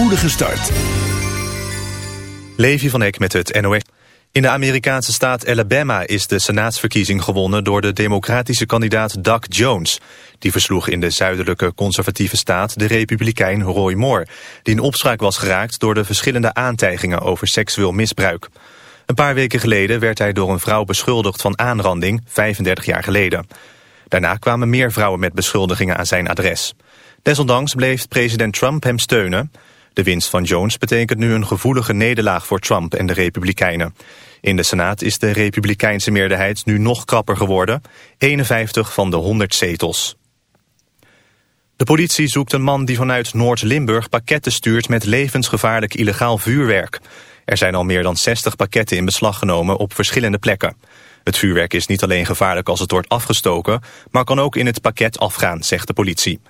spoedige start. Levi van Eck met het NOS. In de Amerikaanse staat Alabama is de senaatsverkiezing gewonnen door de democratische kandidaat Doug Jones. Die versloeg in de zuidelijke conservatieve staat de republikein Roy Moore, die in opspraak was geraakt door de verschillende aantijgingen over seksueel misbruik. Een paar weken geleden werd hij door een vrouw beschuldigd van aanranding, 35 jaar geleden. Daarna kwamen meer vrouwen met beschuldigingen aan zijn adres. Desondanks bleef president Trump hem steunen. De winst van Jones betekent nu een gevoelige nederlaag voor Trump en de Republikeinen. In de Senaat is de Republikeinse meerderheid nu nog krapper geworden. 51 van de 100 zetels. De politie zoekt een man die vanuit Noord-Limburg pakketten stuurt met levensgevaarlijk illegaal vuurwerk. Er zijn al meer dan 60 pakketten in beslag genomen op verschillende plekken. Het vuurwerk is niet alleen gevaarlijk als het wordt afgestoken, maar kan ook in het pakket afgaan, zegt de politie.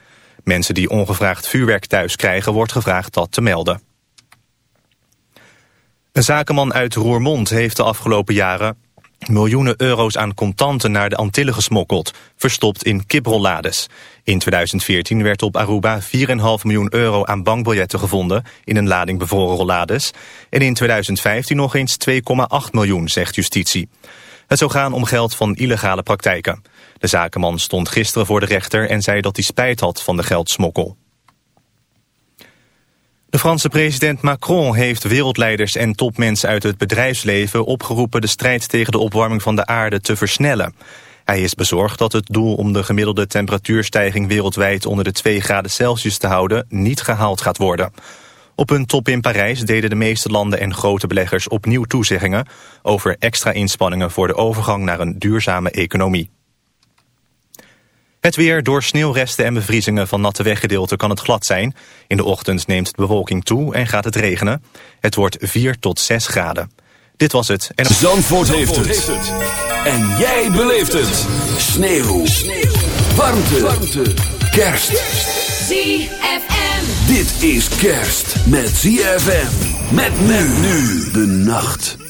Mensen die ongevraagd vuurwerk thuis krijgen wordt gevraagd dat te melden. Een zakenman uit Roermond heeft de afgelopen jaren miljoenen euro's aan contanten naar de Antillen gesmokkeld, verstopt in kiprollades. In 2014 werd op Aruba 4,5 miljoen euro aan bankbiljetten gevonden in een lading bevroren rollades. En in 2015 nog eens 2,8 miljoen, zegt justitie. Het zou gaan om geld van illegale praktijken. De zakenman stond gisteren voor de rechter en zei dat hij spijt had van de geldsmokkel. De Franse president Macron heeft wereldleiders en topmensen uit het bedrijfsleven opgeroepen de strijd tegen de opwarming van de aarde te versnellen. Hij is bezorgd dat het doel om de gemiddelde temperatuurstijging wereldwijd onder de 2 graden Celsius te houden niet gehaald gaat worden. Op een top in Parijs deden de meeste landen en grote beleggers opnieuw toezeggingen over extra inspanningen voor de overgang naar een duurzame economie. Het weer, door sneeuwresten en bevriezingen van natte weggedeelten kan het glad zijn. In de ochtend neemt de bewolking toe en gaat het regenen. Het wordt 4 tot 6 graden. Dit was het. En... Zandvoort, heeft, het. En jij beleeft het. Sneeuw. Sneeuw. Warmte. Warmte. Kerst. ZFM. Dit is kerst met ZFM. Met men nu de nacht.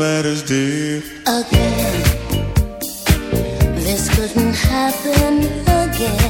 matters, dear? Again. This couldn't happen again.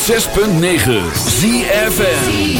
106.9 ZFN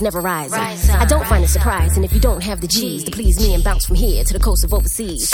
never rising. Rise I don't find it surprising if you don't have the G's to please me and bounce from here to the coast of overseas.